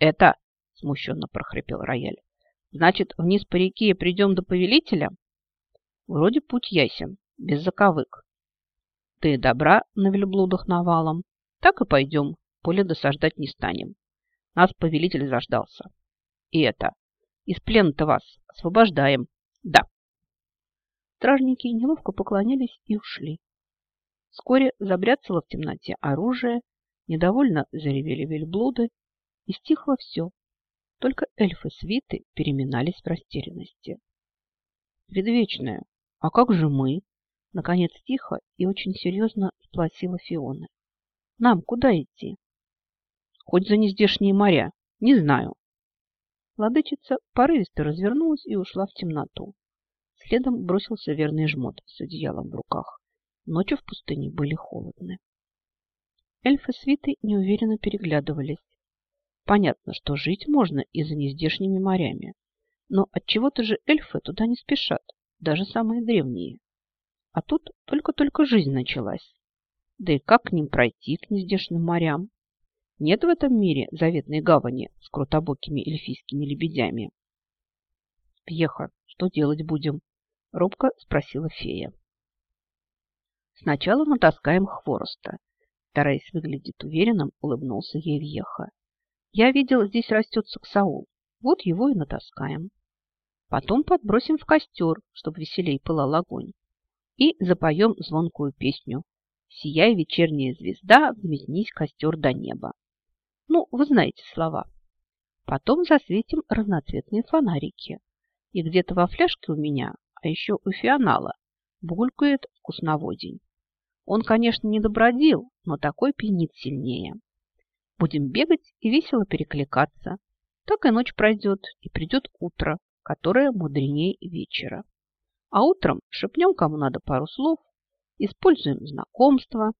Это, смущенно прохрипел рояль, значит, вниз по реке придем до повелителя? Вроде путь ясен, без заковык. Ты добра на вельблудах навалом. Так и пойдем, поле досаждать не станем. Нас повелитель заждался. И это, из плена-то вас освобождаем. Да. Стражники неловко поклонились и ушли. Вскоре забряцало в темноте оружие, недовольно заревели вельблуды, и стихло все. Только эльфы свиты переминались в растерянности. «Предвечная, а как же мы?» Наконец тихо и очень серьезно спросила Фиона. «Нам куда идти?» «Хоть за нездешние моря. Не знаю». Владычица порывисто развернулась и ушла в темноту. Следом бросился верный жмот с одеялом в руках. Ночи в пустыне были холодны. Эльфы свиты неуверенно переглядывались. Понятно, что жить можно и за нездешними морями. Но от чего то же эльфы туда не спешат, даже самые древние. А тут только-только жизнь началась. Да и как к ним пройти, к нездешним морям? Нет в этом мире заветной гавани с крутобокими эльфийскими лебедями. «Пьеха, что делать будем?» – робко спросила фея. «Сначала натаскаем хвороста», – стараясь выглядеть уверенным, улыбнулся ей Вьеха. «Я видел, здесь растет саксаул. Вот его и натаскаем. Потом подбросим в костер, чтобы веселей пылал огонь и запоем звонкую песню «Сияй, вечерняя звезда, взметнись костер до неба». Ну, вы знаете слова. Потом засветим разноцветные фонарики. И где-то во фляжке у меня, а еще у фионала, булькает вкусноводень. Он, конечно, не добродел, но такой пьянит сильнее. Будем бегать и весело перекликаться. Так и ночь пройдет, и придет утро, которое мудренее вечера. А утром шепнем, кому надо пару слов, используем знакомство.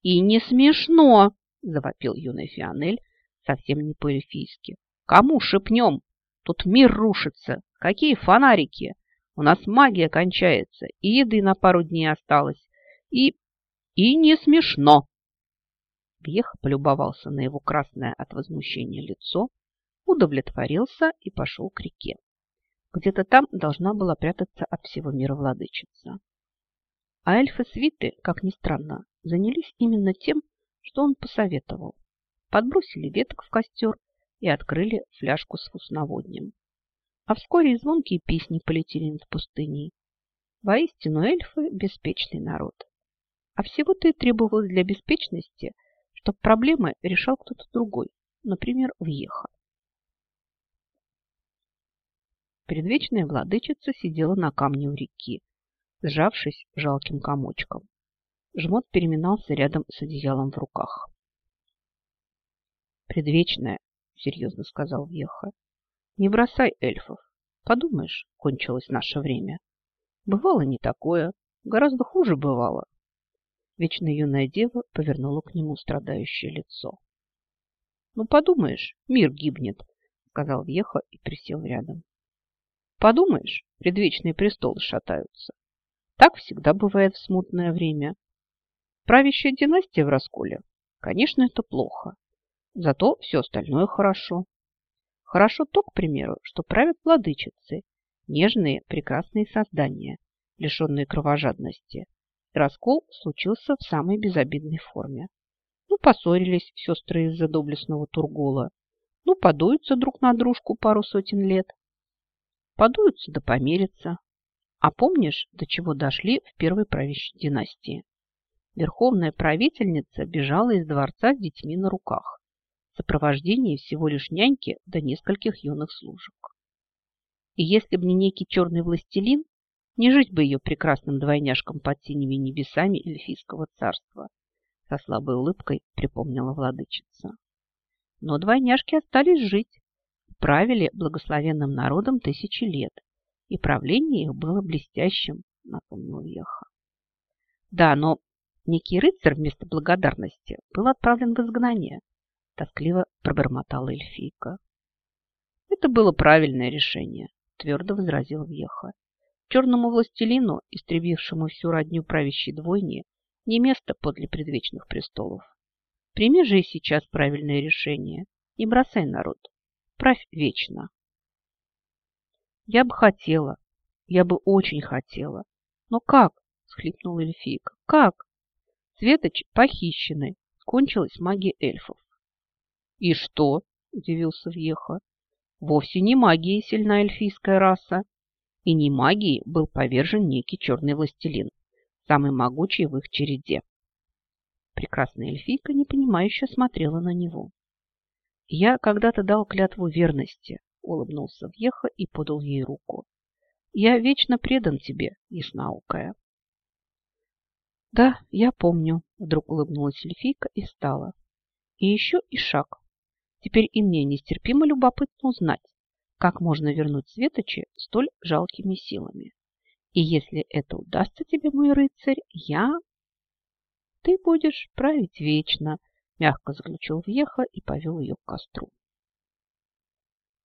И не смешно, завопил юный Фионель совсем не по-эльфийски. Кому шепнем? Тут мир рушится. Какие фонарики? У нас магия кончается, и еды на пару дней осталось. И... и не смешно. Бьех полюбовался на его красное от возмущения лицо, удовлетворился и пошел к реке. Где-то там должна была прятаться от всего мира владычица. А эльфы свиты, как ни странно, занялись именно тем, что он посоветовал. Подбросили веток в костер и открыли фляжку с вкусноводнем. А вскоре и звонкие песни полетели над пустыней. Воистину эльфы – беспечный народ. А всего-то и требовалось для беспечности, чтобы проблемы решал кто-то другой, например, Вьеха. Предвечная владычица сидела на камне у реки, сжавшись жалким комочком. Жмот переминался рядом с одеялом в руках. «Предвечная», — серьезно сказал Веха, — «не бросай эльфов. Подумаешь, кончилось наше время. Бывало не такое, гораздо хуже бывало». Вечно юная дева повернула к нему страдающее лицо. «Ну, подумаешь, мир гибнет», — сказал Веха и присел рядом. Подумаешь, предвечные престолы шатаются. Так всегда бывает в смутное время. Правящая династия в расколе, конечно, это плохо. Зато все остальное хорошо. Хорошо то, к примеру, что правят владычицы, нежные, прекрасные создания, лишенные кровожадности. Раскол случился в самой безобидной форме. Ну, поссорились сестры из-за доблестного Тургола. Ну, подуются друг на дружку пару сотен лет. Подуются да помирятся. А помнишь, до чего дошли в первой правящей династии? Верховная правительница бежала из дворца с детьми на руках в сопровождении всего лишь няньки до нескольких юных служек. И если бы не некий черный властелин, не жить бы ее прекрасным двойняшкам под синими небесами эльфийского царства, со слабой улыбкой припомнила владычица. Но двойняшки остались жить, правили благословенным народом тысячи лет, и правление их было блестящим, напомнил Еха. Да, но некий рыцарь вместо благодарности был отправлен в изгнание, тоскливо пробормотала эльфийка. Это было правильное решение, твердо возразил Вьеха. Черному властелину, истребившему всю родню правящей двойни, не место подле предвечных престолов. Прими же и сейчас правильное решение Не бросай народ, правь вечно. Я бы хотела, я бы очень хотела. Но как? Схлипнула эльфийка. Как? Светоч похищены. Кончилась магия эльфов. И что? Удивился Вьеха. Вовсе не магией сильна эльфийская раса. И не магией был повержен некий черный властелин, самый могучий в их череде. Прекрасная эльфийка непонимающе смотрела на него. «Я когда-то дал клятву верности», — улыбнулся Вьеха и подал ей руку. «Я вечно предан тебе, яснаукая». «Да, я помню», — вдруг улыбнулась эльфийка и встала. «И еще и шаг. Теперь и мне нестерпимо любопытно узнать, как можно вернуть Светочи столь жалкими силами. И если это удастся тебе, мой рыцарь, я... Ты будешь править вечно, мягко заключил Вьеха и повел ее к костру.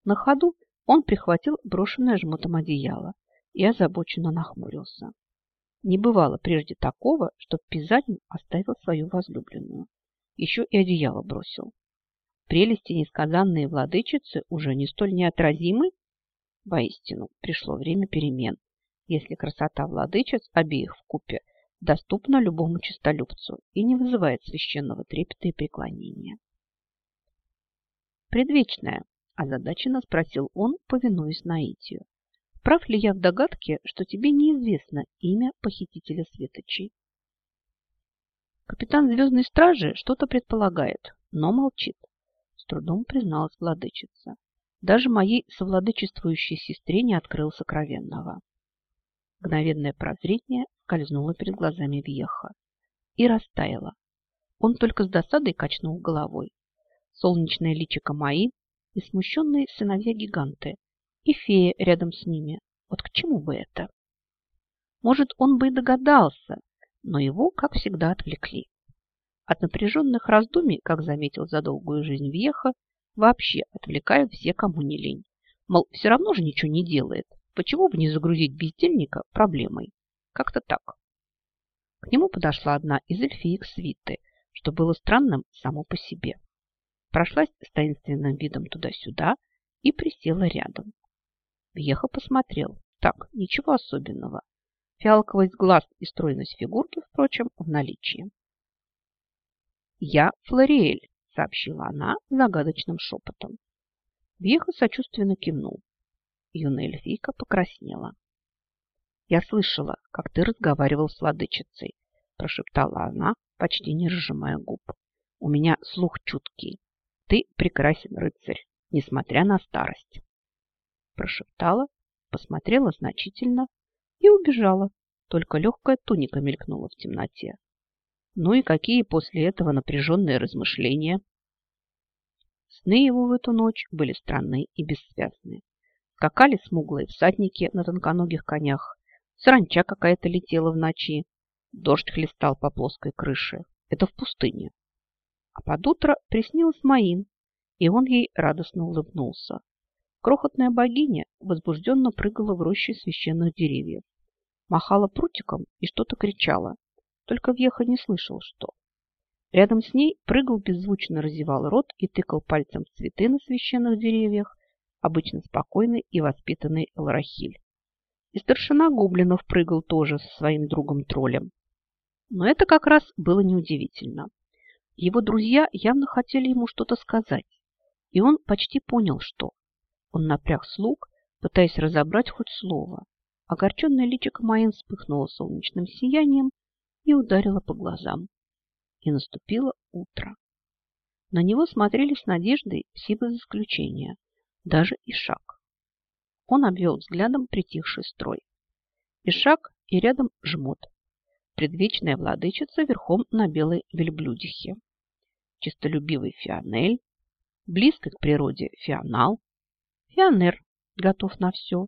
На ходу он прихватил брошенное жмотом одеяло и озабоченно нахмурился. Не бывало прежде такого, чтоб Пизанин оставил свою возлюбленную. Еще и одеяло бросил. Прелести несказанные владычицы уже не столь неотразимы? Воистину, пришло время перемен, если красота владычиц обеих в купе доступна любому честолюбцу и не вызывает священного трепета и преклонения. «Предвечная», – озадаченно спросил он, повинуясь наитию. «Прав ли я в догадке, что тебе неизвестно имя похитителя светочей?» Капитан Звездной Стражи что-то предполагает, но молчит с трудом призналась владычица. Даже моей совладычествующей сестре не открыл сокровенного. Мгновенное прозрение скользнуло перед глазами Вьеха и растаяло. Он только с досадой качнул головой. Солнечное личико мои и смущенные сыновья-гиганты, и фея рядом с ними. Вот к чему бы это? Может, он бы и догадался, но его, как всегда, отвлекли. От напряженных раздумий, как заметил за долгую жизнь Вьеха, вообще отвлекают все, кому не лень. Мол, все равно же ничего не делает. Почему бы не загрузить бездельника проблемой? Как-то так. К нему подошла одна из эльфиек свиты, что было странным само по себе. Прошлась с таинственным видом туда-сюда и присела рядом. Вьеха посмотрел. Так, ничего особенного. Фиалковость глаз и стройность фигурки, впрочем, в наличии. «Я Флориэль», — сообщила она загадочным шепотом. Вьеха сочувственно кивнул. Юная эльфийка покраснела. «Я слышала, как ты разговаривал с владычицей», – прошептала она, почти не разжимая губ. «У меня слух чуткий. Ты прекрасен, рыцарь, несмотря на старость». Прошептала, посмотрела значительно и убежала. Только легкая туника мелькнула в темноте. Ну и какие после этого напряженные размышления? Сны его в эту ночь были странные и бессвязные. Скакали смуглые всадники на тонконогих конях, саранча какая-то летела в ночи, дождь хлестал по плоской крыше. Это в пустыне. А под утро приснилась Маин, и он ей радостно улыбнулся. Крохотная богиня возбужденно прыгала в роще священных деревьев, махала прутиком и что-то кричала, только Вьеха не слышал, что. Рядом с ней прыгал, беззвучно разевал рот и тыкал пальцем в цветы на священных деревьях, обычно спокойный и воспитанный Элрахиль. И старшина гоблинов прыгал тоже со своим другом-троллем. Но это как раз было неудивительно. Его друзья явно хотели ему что-то сказать, и он почти понял, что. Он напряг слуг, пытаясь разобрать хоть слово. Огорченное личико Майен вспыхнуло солнечным сиянием, и ударила по глазам. И наступило утро. На него смотрели с надеждой все без исключения, даже Ишак. Он обвел взглядом притихший строй. Ишак и рядом жмот, предвечная владычица верхом на белой вельблюдихе, чистолюбивый Фионель, близко к природе Фионал, Фионер готов на все,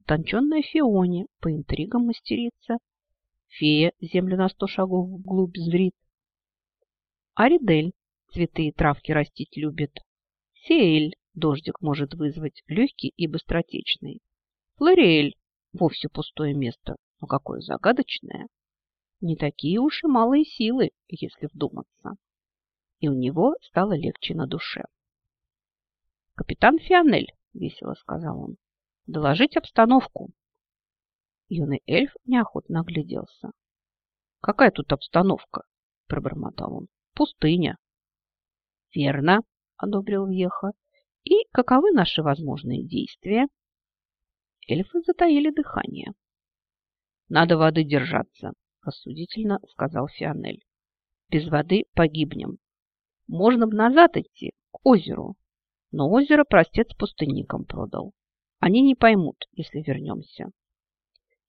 утонченная Фионе по интригам мастерица Фея землю на сто шагов вглубь зрит. Аридель цветы и травки растить любит. Сеэль дождик может вызвать, легкий и быстротечный. Флориэль вовсе пустое место, но какое загадочное. Не такие уж и малые силы, если вдуматься. И у него стало легче на душе. Капитан Фионель, весело сказал он, доложить обстановку. Юный эльф неохотно огляделся. Какая тут обстановка? Пробормотал он. Пустыня. Верно, одобрил Вьеха. И каковы наши возможные действия? Эльфы затаили дыхание. Надо воды держаться, рассудительно сказал Фионель. Без воды погибнем. Можно бы назад идти, к озеру. Но озеро простец пустынникам продал. Они не поймут, если вернемся.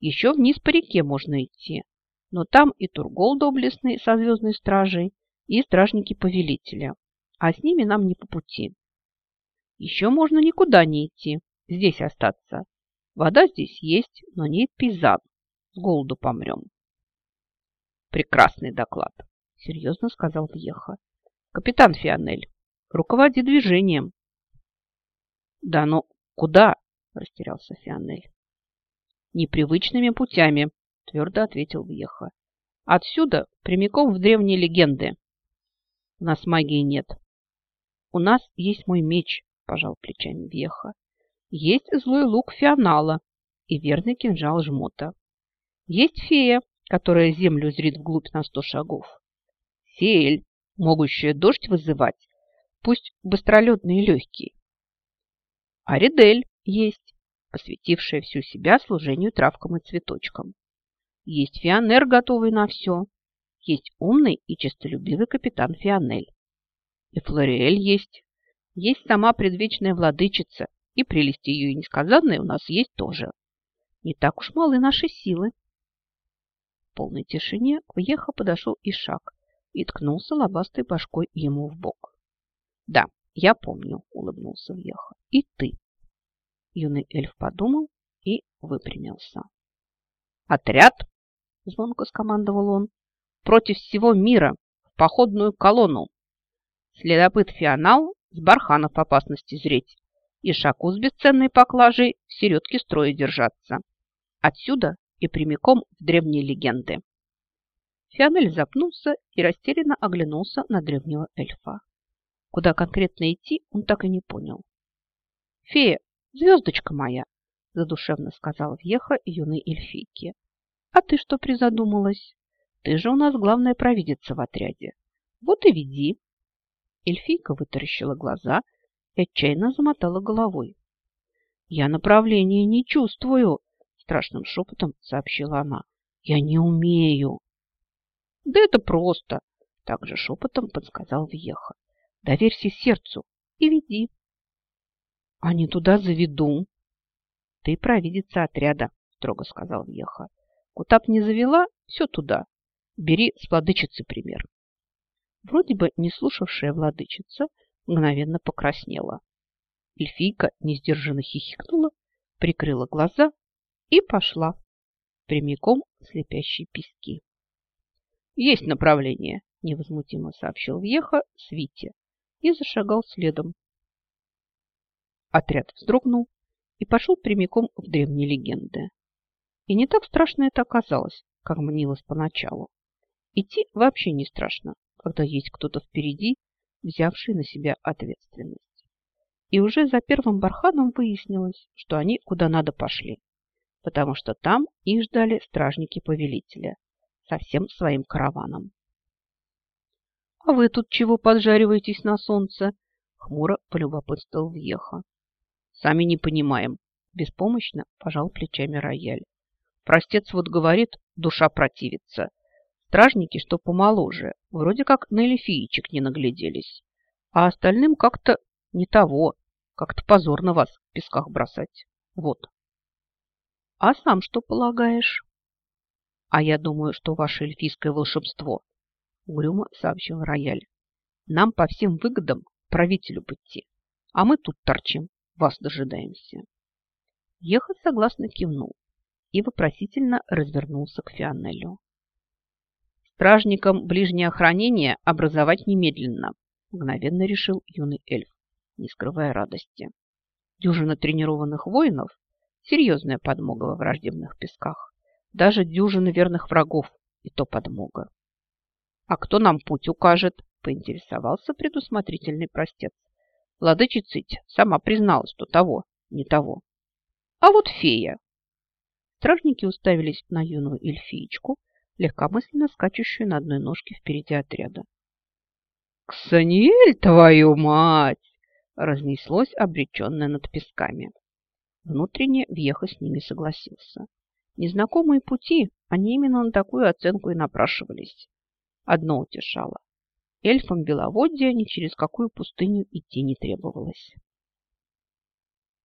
Еще вниз по реке можно идти, но там и Тургол доблестный со звездной стражей, и стражники повелителя, а с ними нам не по пути. Еще можно никуда не идти, здесь остаться. Вода здесь есть, но не пейзан. С голоду помрем. Прекрасный доклад, серьезно сказал Вьеха. Капитан Фионель, руководи движением. Да ну, куда? Растерялся Фионель. Непривычными путями, твердо ответил Вьеха. Отсюда прямиком в древние легенды. У нас магии нет. У нас есть мой меч, пожал плечами Вьеха. Есть злой лук Фионала и верный кинжал жмота. Есть фея, которая землю зрит вглубь на сто шагов. Сеэль, могущая дождь вызывать, пусть быстролетный и легкий. Аридель есть, посвятившая всю себя служению травкам и цветочкам. Есть Фионер, готовый на все. Есть умный и честолюбивый капитан Фионель. И Флориэль есть. Есть сама предвечная владычица, и прелести ее несказанной у нас есть тоже. Не так уж малы наши силы. В полной тишине к Вьеха подошел Ишак и ткнулся лобастой башкой ему в бок. Да, я помню, улыбнулся Вьеха. И ты. Юный эльф подумал и выпрямился. Отряд, звонко скомандовал он, против всего мира в походную колонну. Следопыт Фионал с барханов опасности зреть и шаку с бесценной поклажей в середке строя держаться. Отсюда и прямиком в древние легенды. Фионель запнулся и растерянно оглянулся на древнего эльфа. Куда конкретно идти, он так и не понял. «Фея, звездочка моя!» – задушевно сказала Вьеха юной эльфийке. «А ты что призадумалась? Ты же у нас главная провидица в отряде. Вот и веди!» Эльфийка вытаращила глаза и отчаянно замотала головой. «Я направления не чувствую!» – страшным шепотом сообщила она. «Я не умею!» «Да это просто!» – также шепотом подсказал Вьеха. Доверься сердцу и веди. А не туда заведу. Ты провидица отряда, строго сказал Вьеха. Куда б не завела, все туда. Бери с владычицы пример. Вроде бы не слушавшая владычица мгновенно покраснела. Эльфийка несдержанно хихикнула, прикрыла глаза и пошла прямиком в слепящие пески. «Есть направление», – невозмутимо сообщил Вьеха Свите и зашагал следом. Отряд вздрогнул и пошел прямиком в древние легенды. И не так страшно это оказалось, как мнилось поначалу. Идти вообще не страшно, когда есть кто-то впереди, взявший на себя ответственность. И уже за первым барханом выяснилось, что они куда надо пошли, потому что там их ждали стражники повелителя со всем своим караваном. «А вы тут чего поджариваетесь на солнце?» Хмуро полюбопытствовал Вьеха. «Сами не понимаем». Беспомощно пожал плечами рояль. Простец вот говорит, душа противится. Стражники, что помоложе, вроде как на эльфиечек не нагляделись. А остальным как-то не того, как-то позорно вас в песках бросать. Вот. А сам что полагаешь? А я думаю, что ваше эльфийское волшебство угрюмо сообщил рояль. Нам по всем выгодам правителю пойти, а мы тут торчим, вас дожидаемся. Ехать согласно кивнул и вопросительно развернулся к Фионелю. Стражникам ближнее охранение образовать немедленно, мгновенно решил юный эльф, не скрывая радости. Дюжина тренированных воинов – серьезная подмога во враждебных песках. Даже дюжина верных врагов – и то подмога. «А кто нам путь укажет?» – поинтересовался предусмотрительный простец, Владычица сама призналась, что того, не того. А вот фея. Стражники уставились на юную эльфиечку, легкомысленно скачущую на одной ножке впереди отряда. «Ксаниэль, твою мать!» разнеслось обреченное над песками. Внутренне Вьеха с ними согласился. Незнакомые пути, они именно на такую оценку и напрашивались. Одно утешало. Эльфам Беловодья ни через какую пустыню идти не требовалось.